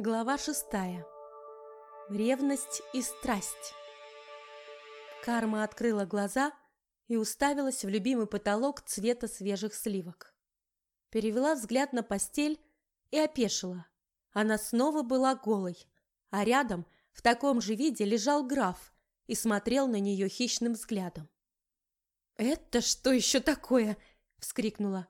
Глава шестая. Ревность и страсть. Карма открыла глаза и уставилась в любимый потолок цвета свежих сливок. Перевела взгляд на постель и опешила. Она снова была голой, а рядом в таком же виде лежал граф и смотрел на нее хищным взглядом. «Это что еще такое?» — вскрикнула.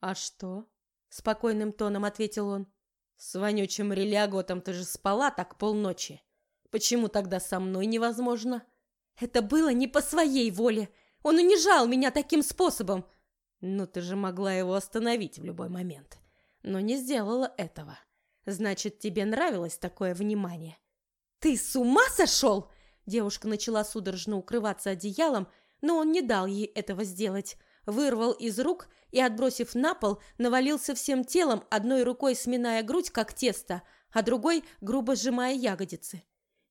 «А что?» — спокойным тоном ответил он. С вонючим релиаготом ты же спала так полночи. Почему тогда со мной невозможно? Это было не по своей воле. Он унижал меня таким способом. Ну, ты же могла его остановить в любой момент. Но не сделала этого. Значит, тебе нравилось такое внимание. Ты с ума сошел? Девушка начала судорожно укрываться одеялом, но он не дал ей этого сделать вырвал из рук и, отбросив на пол, навалился всем телом, одной рукой сминая грудь, как тесто, а другой грубо сжимая ягодицы.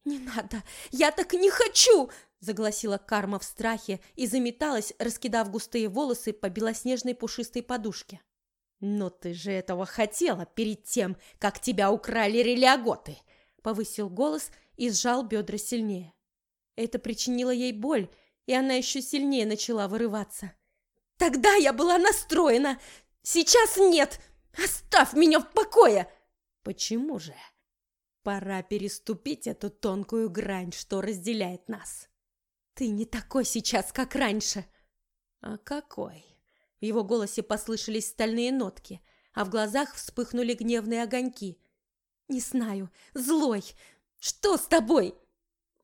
«Не надо! Я так не хочу!» загласила Карма в страхе и заметалась, раскидав густые волосы по белоснежной пушистой подушке. «Но ты же этого хотела перед тем, как тебя украли релиаготы!» повысил голос и сжал бедра сильнее. Это причинило ей боль, и она еще сильнее начала вырываться. Тогда я была настроена. Сейчас нет. Оставь меня в покое. Почему же? Пора переступить эту тонкую грань, что разделяет нас. Ты не такой сейчас, как раньше. А какой? В его голосе послышались стальные нотки, а в глазах вспыхнули гневные огоньки. Не знаю, злой. Что с тобой?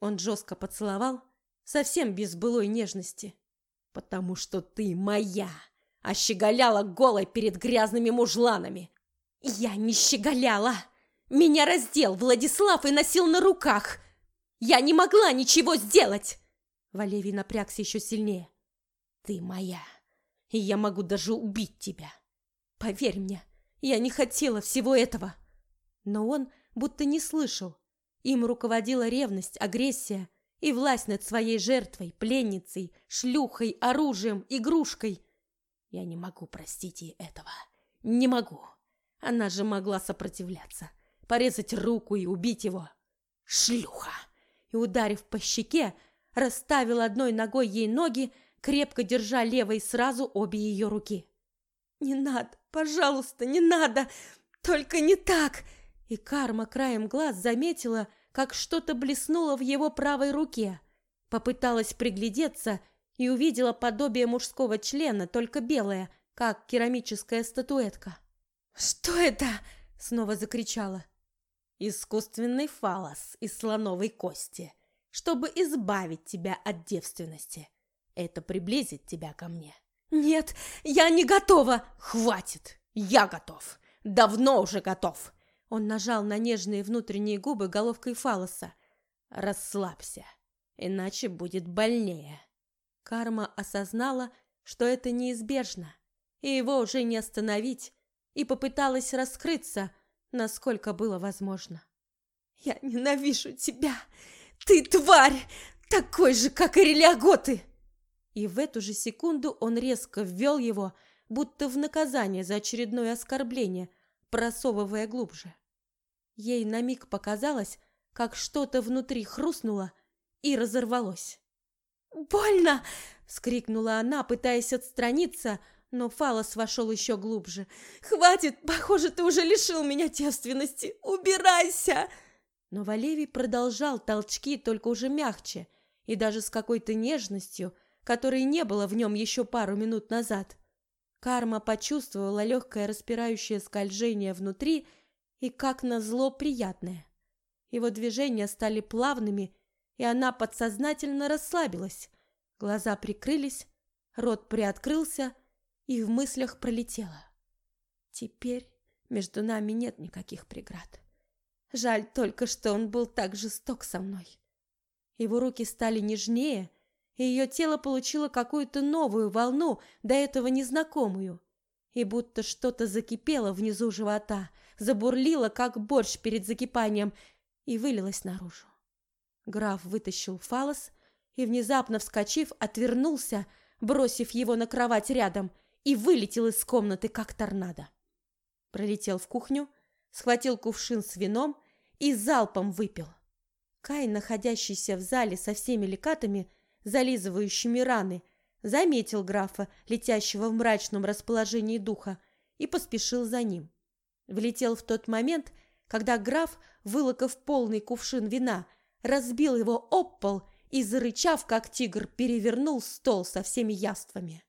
Он жестко поцеловал, совсем без былой нежности. Потому что ты моя, а щеголяла голой перед грязными мужланами. Я не щеголяла. Меня раздел Владислав и носил на руках. Я не могла ничего сделать. Валевий напрягся еще сильнее. Ты моя, и я могу даже убить тебя. Поверь мне, я не хотела всего этого. Но он будто не слышал. Им руководила ревность, агрессия, и власть над своей жертвой, пленницей, шлюхой, оружием, игрушкой. Я не могу простить ей этого. Не могу. Она же могла сопротивляться, порезать руку и убить его. Шлюха! И, ударив по щеке, расставил одной ногой ей ноги, крепко держа левой сразу обе ее руки. «Не надо, пожалуйста, не надо! Только не так!» И Карма краем глаз заметила, как что-то блеснуло в его правой руке. Попыталась приглядеться и увидела подобие мужского члена, только белое, как керамическая статуэтка. «Что это?» — снова закричала. «Искусственный фалос из слоновой кости, чтобы избавить тебя от девственности. Это приблизит тебя ко мне». «Нет, я не готова!» «Хватит! Я готов! Давно уже готов!» Он нажал на нежные внутренние губы головкой фалоса. «Расслабься, иначе будет больнее». Карма осознала, что это неизбежно, и его уже не остановить, и попыталась раскрыться, насколько было возможно. «Я ненавижу тебя! Ты тварь! Такой же, как и релиаготы!» И в эту же секунду он резко ввел его, будто в наказание за очередное оскорбление, просовывая глубже. Ей на миг показалось, как что-то внутри хрустнуло и разорвалось. «Больно!» — скрикнула она, пытаясь отстраниться, но Фалос вошел еще глубже. «Хватит! Похоже, ты уже лишил меня девственности! Убирайся!» Но Валевий продолжал толчки, только уже мягче, и даже с какой-то нежностью, которой не было в нем еще пару минут назад. Карма почувствовала легкое распирающее скольжение внутри и, как назло, приятное. Его движения стали плавными, и она подсознательно расслабилась. Глаза прикрылись, рот приоткрылся, и в мыслях пролетело. Теперь между нами нет никаких преград. Жаль только, что он был так жесток со мной. Его руки стали нежнее, и ее тело получило какую-то новую волну, до этого незнакомую. И будто что-то закипело внизу живота, забурлила, как борщ перед закипанием, и вылилась наружу. Граф вытащил фалос и, внезапно вскочив, отвернулся, бросив его на кровать рядом, и вылетел из комнаты, как торнадо. Пролетел в кухню, схватил кувшин с вином и залпом выпил. Кай, находящийся в зале со всеми лекатами, зализывающими раны, заметил графа, летящего в мрачном расположении духа, и поспешил за ним. Влетел в тот момент, когда граф, вылокав полный кувшин вина, разбил его об пол и, зарычав, как тигр, перевернул стол со всеми яствами.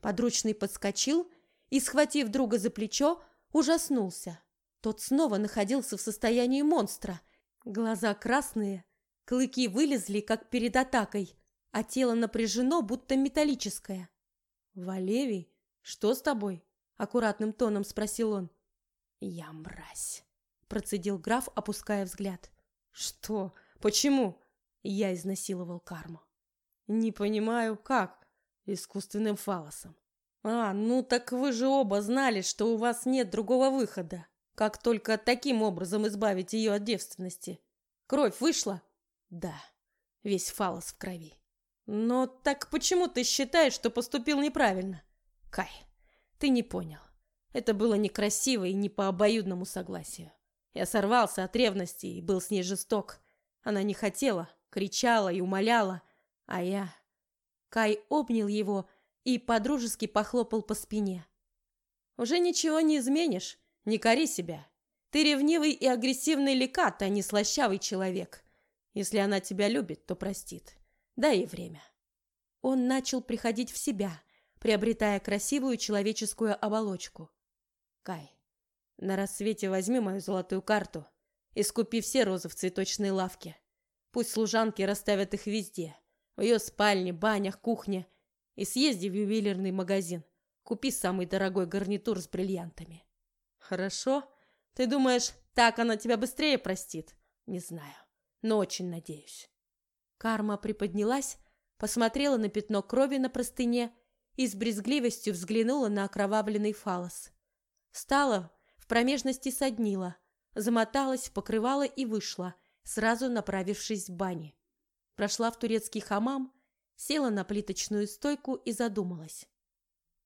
Подручный подскочил и, схватив друга за плечо, ужаснулся. Тот снова находился в состоянии монстра. Глаза красные, клыки вылезли, как перед атакой, а тело напряжено, будто металлическое. «Валевий, что с тобой?» — аккуратным тоном спросил он. «Я мразь», — процедил граф, опуская взгляд. «Что? Почему?» «Я изнасиловал карму». «Не понимаю, как?» «Искусственным фалосом». «А, ну так вы же оба знали, что у вас нет другого выхода. Как только таким образом избавить ее от девственности. Кровь вышла?» «Да, весь фалос в крови». «Но так почему ты считаешь, что поступил неправильно?» «Кай, ты не понял. Это было некрасиво и не по обоюдному согласию. Я сорвался от ревности и был с ней жесток. Она не хотела, кричала и умоляла, а я... Кай обнял его и подружески похлопал по спине. «Уже ничего не изменишь, не кори себя. Ты ревнивый и агрессивный лекат, а не слащавый человек. Если она тебя любит, то простит. Дай ей время». Он начал приходить в себя, приобретая красивую человеческую оболочку. «Кай, на рассвете возьми мою золотую карту и скупи все розы в цветочной лавке. Пусть служанки расставят их везде. В ее спальне, банях, кухне. И съезди в ювелирный магазин. Купи самый дорогой гарнитур с бриллиантами. Хорошо? Ты думаешь, так она тебя быстрее простит? Не знаю, но очень надеюсь. Карма приподнялась, посмотрела на пятно крови на простыне и с брезгливостью взглянула на окровавленный фалос. Встала, в промежности соднила, замоталась в покрывало и вышла, сразу направившись в бане. Прошла в турецкий хамам, села на плиточную стойку и задумалась.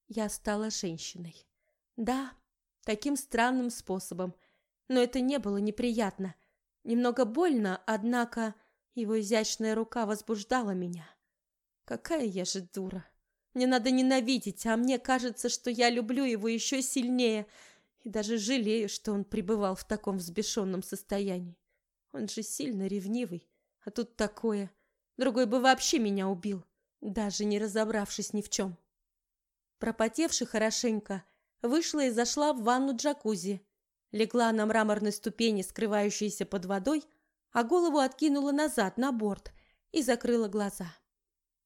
Я стала женщиной. Да, таким странным способом, но это не было неприятно. Немного больно, однако его изящная рука возбуждала меня. Какая я же дура. Мне надо ненавидеть, а мне кажется, что я люблю его еще сильнее и даже жалею, что он пребывал в таком взбешенном состоянии. Он же сильно ревнивый, а тут такое. Другой бы вообще меня убил, даже не разобравшись ни в чем. Пропотевши хорошенько, вышла и зашла в ванну джакузи. Легла на мраморной ступени, скрывающейся под водой, а голову откинула назад на борт и закрыла глаза.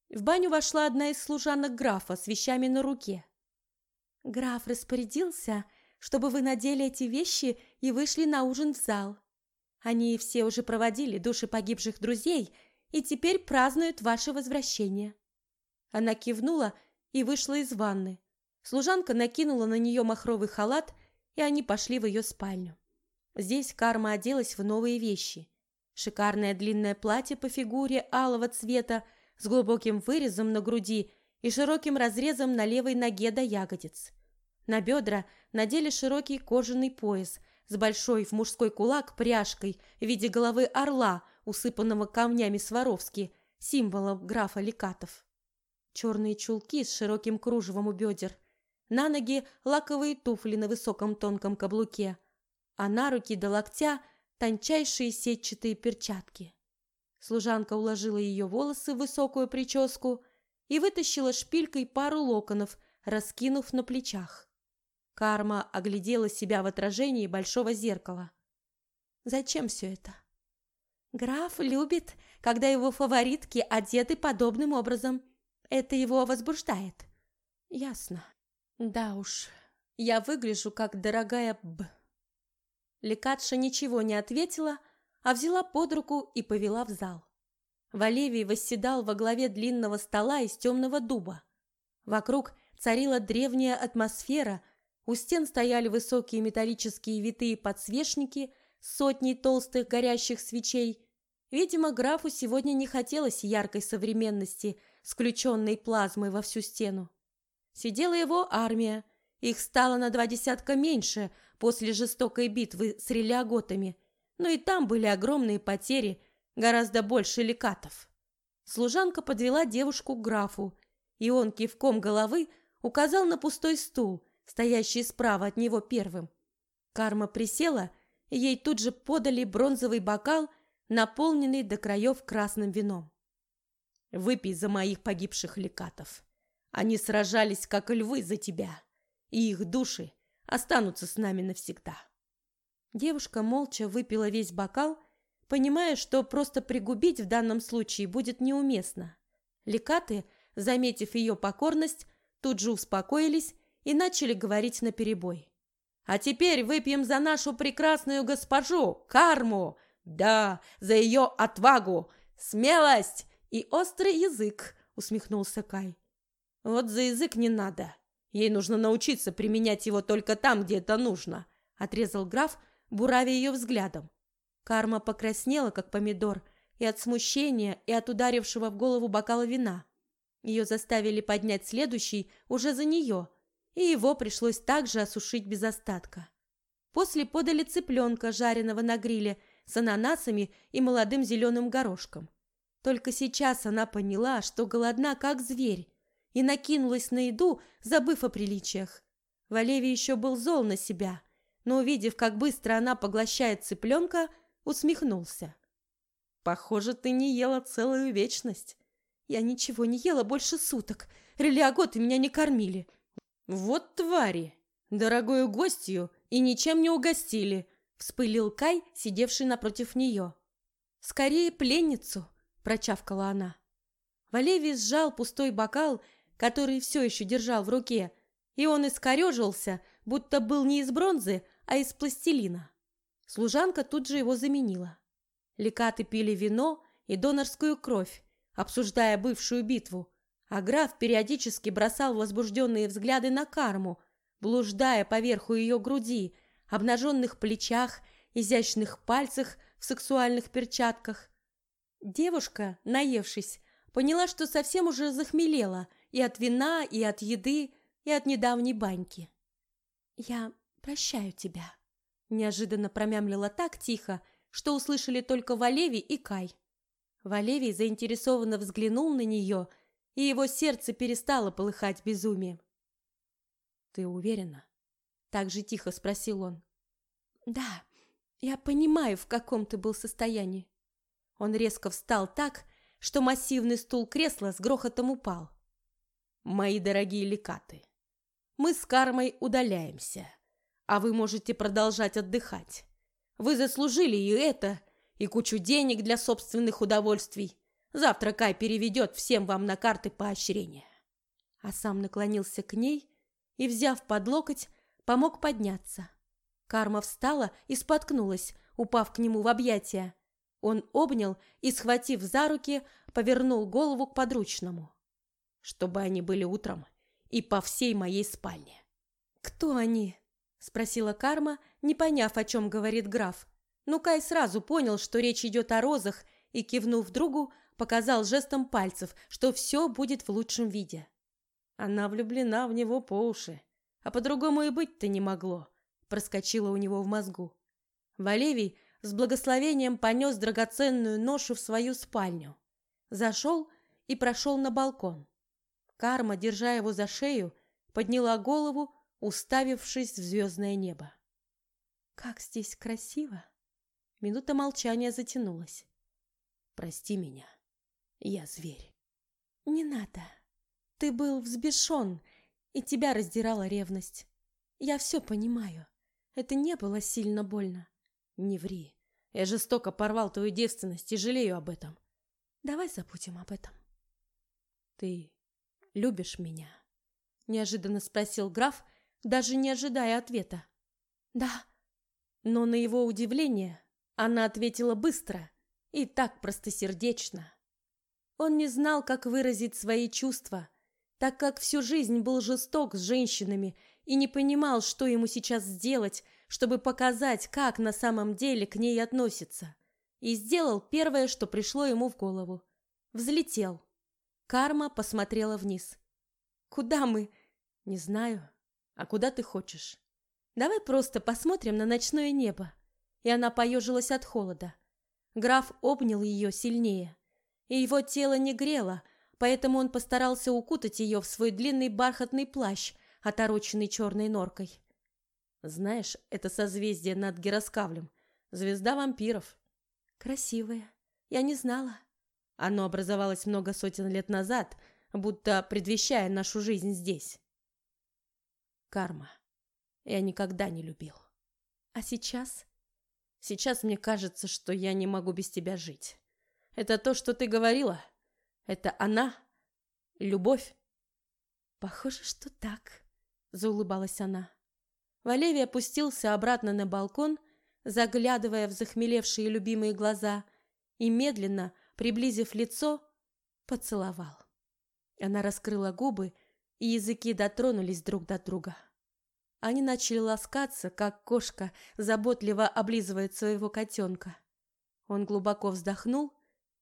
В баню вошла одна из служанок графа с вещами на руке. «Граф распорядился, чтобы вы надели эти вещи и вышли на ужин в зал. Они все уже проводили души погибших друзей и теперь празднуют ваше возвращение». Она кивнула и вышла из ванны. Служанка накинула на нее махровый халат, и они пошли в ее спальню. Здесь Карма оделась в новые вещи. Шикарное длинное платье по фигуре алого цвета с глубоким вырезом на груди и широким разрезом на левой ноге до ягодиц. На бедра надели широкий кожаный пояс с большой в мужской кулак пряжкой в виде головы орла, усыпанного камнями Сваровски, символом графа Лекатов. Черные чулки с широким кружевом у бедер, на ноги лаковые туфли на высоком тонком каблуке, а на руки до локтя тончайшие сетчатые перчатки. Служанка уложила ее волосы в высокую прическу и вытащила шпилькой пару локонов, раскинув на плечах. Карма оглядела себя в отражении большого зеркала. Зачем все это? Граф любит, когда его фаворитки одеты подобным образом. Это его возбуждает. Ясно. Да уж, я выгляжу как дорогая Б. Лекатша ничего не ответила, а взяла под руку и повела в зал. Валевий восседал во главе длинного стола из темного дуба. Вокруг царила древняя атмосфера, у стен стояли высокие металлические витые подсвечники с сотней толстых горящих свечей. Видимо, графу сегодня не хотелось яркой современности с включенной плазмой во всю стену. Сидела его армия, Их стало на два десятка меньше после жестокой битвы с релиаготами, но и там были огромные потери, гораздо больше лекатов. Служанка подвела девушку к графу, и он кивком головы указал на пустой стул, стоящий справа от него первым. Карма присела, и ей тут же подали бронзовый бокал, наполненный до краев красным вином. «Выпей за моих погибших лекатов. Они сражались, как львы, за тебя, и их души останутся с нами навсегда». Девушка молча выпила весь бокал, понимая, что просто пригубить в данном случае будет неуместно. Лекаты, заметив ее покорность, тут же успокоились и начали говорить наперебой. «А теперь выпьем за нашу прекрасную госпожу, Карму! Да, за ее отвагу, смелость и острый язык!» — усмехнулся Кай. «Вот за язык не надо. Ей нужно научиться применять его только там, где это нужно», — отрезал граф, буравя ее взглядом. Карма покраснела, как помидор, и от смущения, и от ударившего в голову бокала вина. Ее заставили поднять следующий уже за нее, и его пришлось также осушить без остатка. После подали цыпленка, жареного на гриле, с ананасами и молодым зеленым горошком. Только сейчас она поняла, что голодна, как зверь, и накинулась на еду, забыв о приличиях. Валевий еще был зол на себя, но, увидев, как быстро она поглощает цыпленка, усмехнулся. «Похоже, ты не ела целую вечность. Я ничего не ела больше суток. Релиаготы меня не кормили. Вот твари! Дорогую гостью и ничем не угостили!» Вспылил Кай, сидевший напротив нее. «Скорее пленницу!» – прочавкала она. Валевий сжал пустой бокал, который все еще держал в руке, и он искорежился, будто был не из бронзы, а из пластилина. Служанка тут же его заменила. Лекаты пили вино и донорскую кровь, обсуждая бывшую битву, а граф периодически бросал возбужденные взгляды на карму, блуждая поверху ее груди, обнаженных плечах, изящных пальцах в сексуальных перчатках. Девушка, наевшись, поняла, что совсем уже захмелела и от вина, и от еды, и от недавней баньки. «Я прощаю тебя», — неожиданно промямлила так тихо, что услышали только Валевий и Кай. Валевий заинтересованно взглянул на нее, и его сердце перестало полыхать безумием. «Ты уверена?» — так же тихо спросил он. «Да, я понимаю, в каком ты был состоянии». Он резко встал так, что массивный стул кресла с грохотом упал. «Мои дорогие лекаты, мы с Кармой удаляемся а вы можете продолжать отдыхать. Вы заслужили и это, и кучу денег для собственных удовольствий. Завтра Кай переведет всем вам на карты поощрения». А сам наклонился к ней и, взяв под локоть, помог подняться. Карма встала и споткнулась, упав к нему в объятия. Он обнял и, схватив за руки, повернул голову к подручному. Чтобы они были утром и по всей моей спальне. «Кто они?» Спросила Карма, не поняв, о чем говорит граф. Но Кай сразу понял, что речь идет о розах, и, кивнув другу, показал жестом пальцев, что все будет в лучшем виде. Она влюблена в него по уши, а по-другому и быть-то не могло, проскочило у него в мозгу. Валевий с благословением понес драгоценную ношу в свою спальню. Зашел и прошел на балкон. Карма, держа его за шею, подняла голову уставившись в звездное небо. «Как здесь красиво!» Минута молчания затянулась. «Прости меня, я зверь». «Не надо. Ты был взбешен, и тебя раздирала ревность. Я все понимаю. Это не было сильно больно». «Не ври. Я жестоко порвал твою девственность и жалею об этом». «Давай забудем об этом». «Ты любишь меня?» Неожиданно спросил граф, даже не ожидая ответа. «Да». Но на его удивление она ответила быстро и так простосердечно. Он не знал, как выразить свои чувства, так как всю жизнь был жесток с женщинами и не понимал, что ему сейчас сделать, чтобы показать, как на самом деле к ней относится. И сделал первое, что пришло ему в голову. Взлетел. Карма посмотрела вниз. «Куда мы?» «Не знаю. А куда ты хочешь? Давай просто посмотрим на ночное небо. И она поежилась от холода. Граф обнял ее сильнее. И его тело не грело, поэтому он постарался укутать ее в свой длинный бархатный плащ, отороченный черной норкой. Знаешь, это созвездие над Героскавлем. Звезда вампиров. Красивое. Я не знала. Оно образовалось много сотен лет назад, будто предвещая нашу жизнь здесь. Карма. Я никогда не любил. А сейчас? Сейчас мне кажется, что я не могу без тебя жить. Это то, что ты говорила? Это она? Любовь? Похоже, что так, заулыбалась она. Валевий опустился обратно на балкон, заглядывая в захмелевшие любимые глаза, и медленно, приблизив лицо, поцеловал. Она раскрыла губы, и языки дотронулись друг до друга. Они начали ласкаться, как кошка заботливо облизывает своего котенка. Он глубоко вздохнул,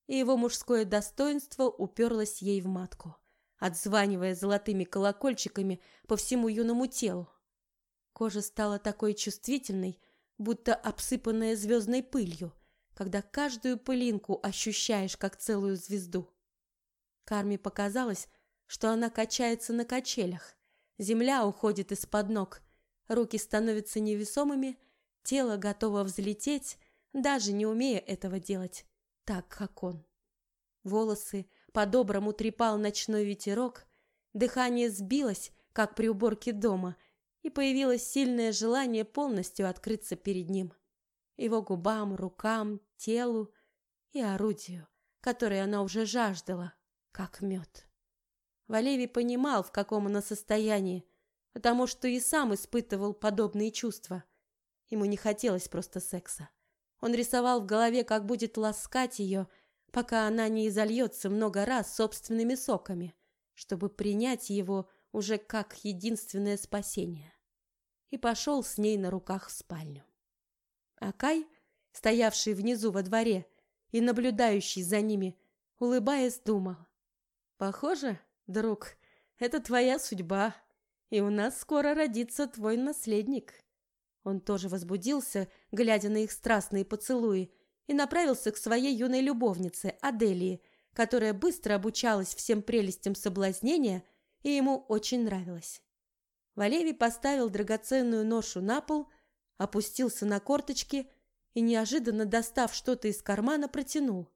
и его мужское достоинство уперлось ей в матку, отзванивая золотыми колокольчиками по всему юному телу. Кожа стала такой чувствительной, будто обсыпанная звездной пылью, когда каждую пылинку ощущаешь как целую звезду. Карме показалось, что она качается на качелях. Земля уходит из-под ног, руки становятся невесомыми, тело готово взлететь, даже не умея этого делать, так как он. Волосы по-доброму трепал ночной ветерок, дыхание сбилось, как при уборке дома – и появилось сильное желание полностью открыться перед ним. Его губам, рукам, телу и орудию, которое она уже жаждала, как мед. Валевий понимал, в каком она состоянии, потому что и сам испытывал подобные чувства. Ему не хотелось просто секса. Он рисовал в голове, как будет ласкать ее, пока она не изольется много раз собственными соками, чтобы принять его уже как единственное спасение и пошел с ней на руках в спальню. Акай, стоявший внизу во дворе и наблюдающий за ними, улыбаясь, думал. «Похоже, друг, это твоя судьба, и у нас скоро родится твой наследник». Он тоже возбудился, глядя на их страстные поцелуи, и направился к своей юной любовнице, Аделии, которая быстро обучалась всем прелестям соблазнения и ему очень нравилась. Валевий поставил драгоценную ношу на пол, опустился на корточки и, неожиданно достав что-то из кармана, протянул.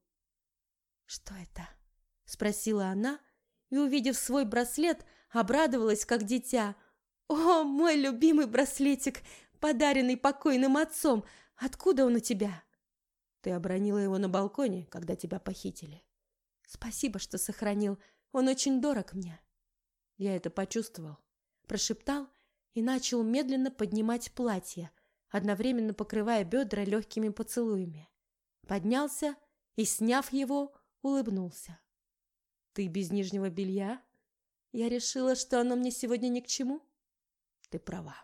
«Что это?» – спросила она, и, увидев свой браслет, обрадовалась, как дитя. «О, мой любимый браслетик, подаренный покойным отцом! Откуда он у тебя?» «Ты обронила его на балконе, когда тебя похитили». «Спасибо, что сохранил. Он очень дорог мне». Я это почувствовал прошептал и начал медленно поднимать платье, одновременно покрывая бедра легкими поцелуями. Поднялся и, сняв его, улыбнулся. «Ты без нижнего белья?» «Я решила, что оно мне сегодня ни к чему». «Ты права».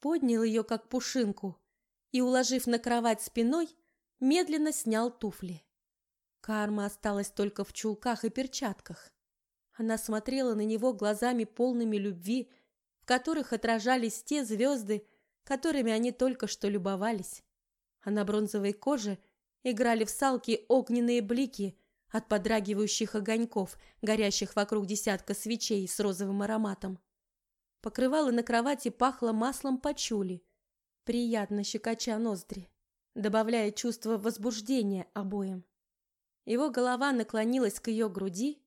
Поднял ее, как пушинку, и, уложив на кровать спиной, медленно снял туфли. Карма осталась только в чулках и перчатках. Она смотрела на него глазами полными любви, в которых отражались те звезды, которыми они только что любовались. А на бронзовой коже играли в салки огненные блики от подрагивающих огоньков, горящих вокруг десятка свечей с розовым ароматом. Покрывало на кровати пахло маслом пачули, приятно щекоча ноздри, добавляя чувство возбуждения обоим. Его голова наклонилась к ее груди,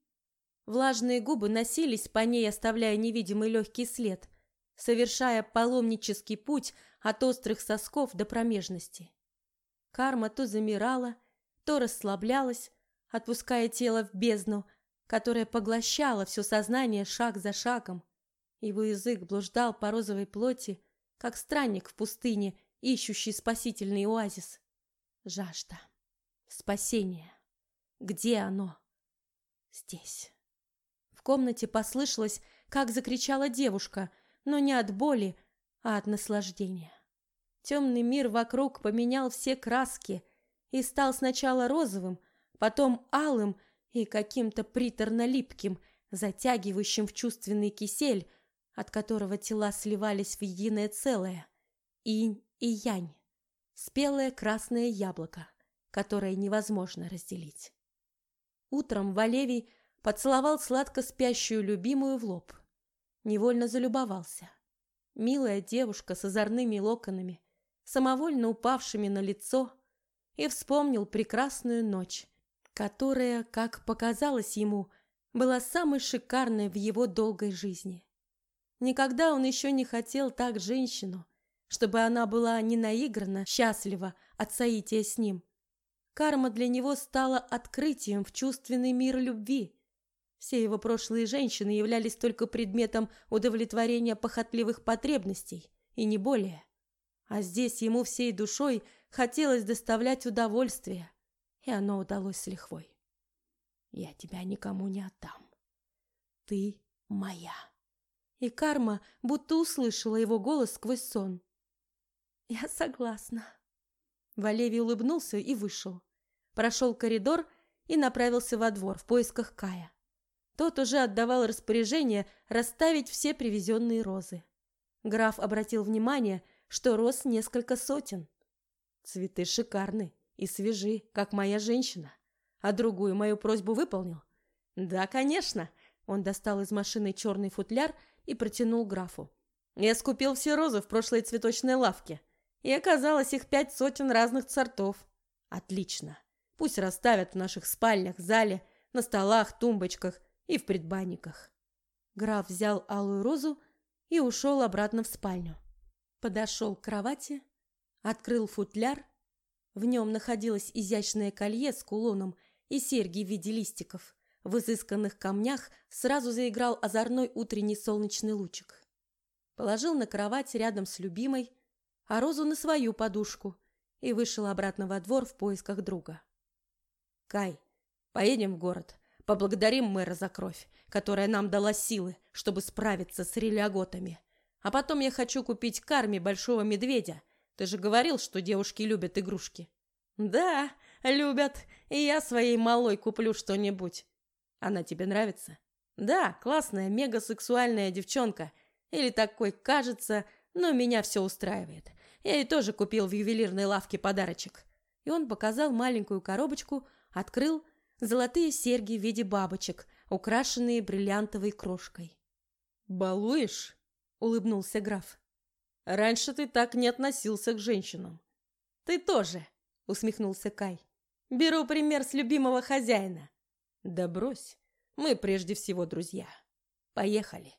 Влажные губы носились по ней, оставляя невидимый легкий след, совершая паломнический путь от острых сосков до промежности. Карма то замирала, то расслаблялась, отпуская тело в бездну, которая поглощала все сознание шаг за шагом. Его язык блуждал по розовой плоти, как странник в пустыне, ищущий спасительный оазис. Жажда. Спасение. Где оно? Здесь комнате послышалось, как закричала девушка, но не от боли, а от наслаждения. Темный мир вокруг поменял все краски и стал сначала розовым, потом алым и каким-то приторно-липким, затягивающим в чувственный кисель, от которого тела сливались в единое целое, инь и янь, спелое красное яблоко, которое невозможно разделить. Утром Валевий поцеловал сладко спящую любимую в лоб. Невольно залюбовался. Милая девушка с озорными локонами, самовольно упавшими на лицо, и вспомнил прекрасную ночь, которая, как показалось ему, была самой шикарной в его долгой жизни. Никогда он еще не хотел так женщину, чтобы она была не наигранно счастлива от соития с ним. Карма для него стала открытием в чувственный мир любви. Все его прошлые женщины являлись только предметом удовлетворения похотливых потребностей, и не более. А здесь ему всей душой хотелось доставлять удовольствие, и оно удалось с лихвой. Я тебя никому не отдам. Ты моя. И карма будто услышала его голос сквозь сон. Я согласна. Валевий улыбнулся и вышел. Прошел коридор и направился во двор в поисках Кая. Тот уже отдавал распоряжение расставить все привезенные розы. Граф обратил внимание, что роз несколько сотен. Цветы шикарны и свежи, как моя женщина. А другую мою просьбу выполнил? Да, конечно. Он достал из машины черный футляр и протянул графу. Я скупил все розы в прошлой цветочной лавке. И оказалось их пять сотен разных сортов. Отлично. Пусть расставят в наших спальнях, зале, на столах, тумбочках и в предбанниках. Граф взял алую розу и ушел обратно в спальню. Подошел к кровати, открыл футляр. В нем находилось изящное колье с кулоном и серьги в виде листиков. В изысканных камнях сразу заиграл озорной утренний солнечный лучик. Положил на кровать рядом с любимой, а розу на свою подушку и вышел обратно во двор в поисках друга. «Кай, поедем в город, поблагодарим мэра за кровь, которая нам дала силы, чтобы справиться с релиаготами. А потом я хочу купить карме большого медведя. Ты же говорил, что девушки любят игрушки». «Да, любят, и я своей малой куплю что-нибудь. Она тебе нравится? Да, классная, мегасексуальная девчонка. Или такой кажется, но меня все устраивает. Я ей тоже купил в ювелирной лавке подарочек. И он показал маленькую коробочку, открыл золотые серьги в виде бабочек, украшенные бриллиантовой крошкой. «Балуешь?» — улыбнулся граф. «Раньше ты так не относился к женщинам». «Ты тоже!» — усмехнулся Кай. Беру пример с любимого хозяина. Да брось, мы прежде всего друзья. Поехали.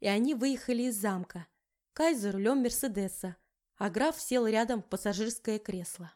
И они выехали из замка. Кай за рулем Мерседеса, а граф сел рядом в пассажирское кресло.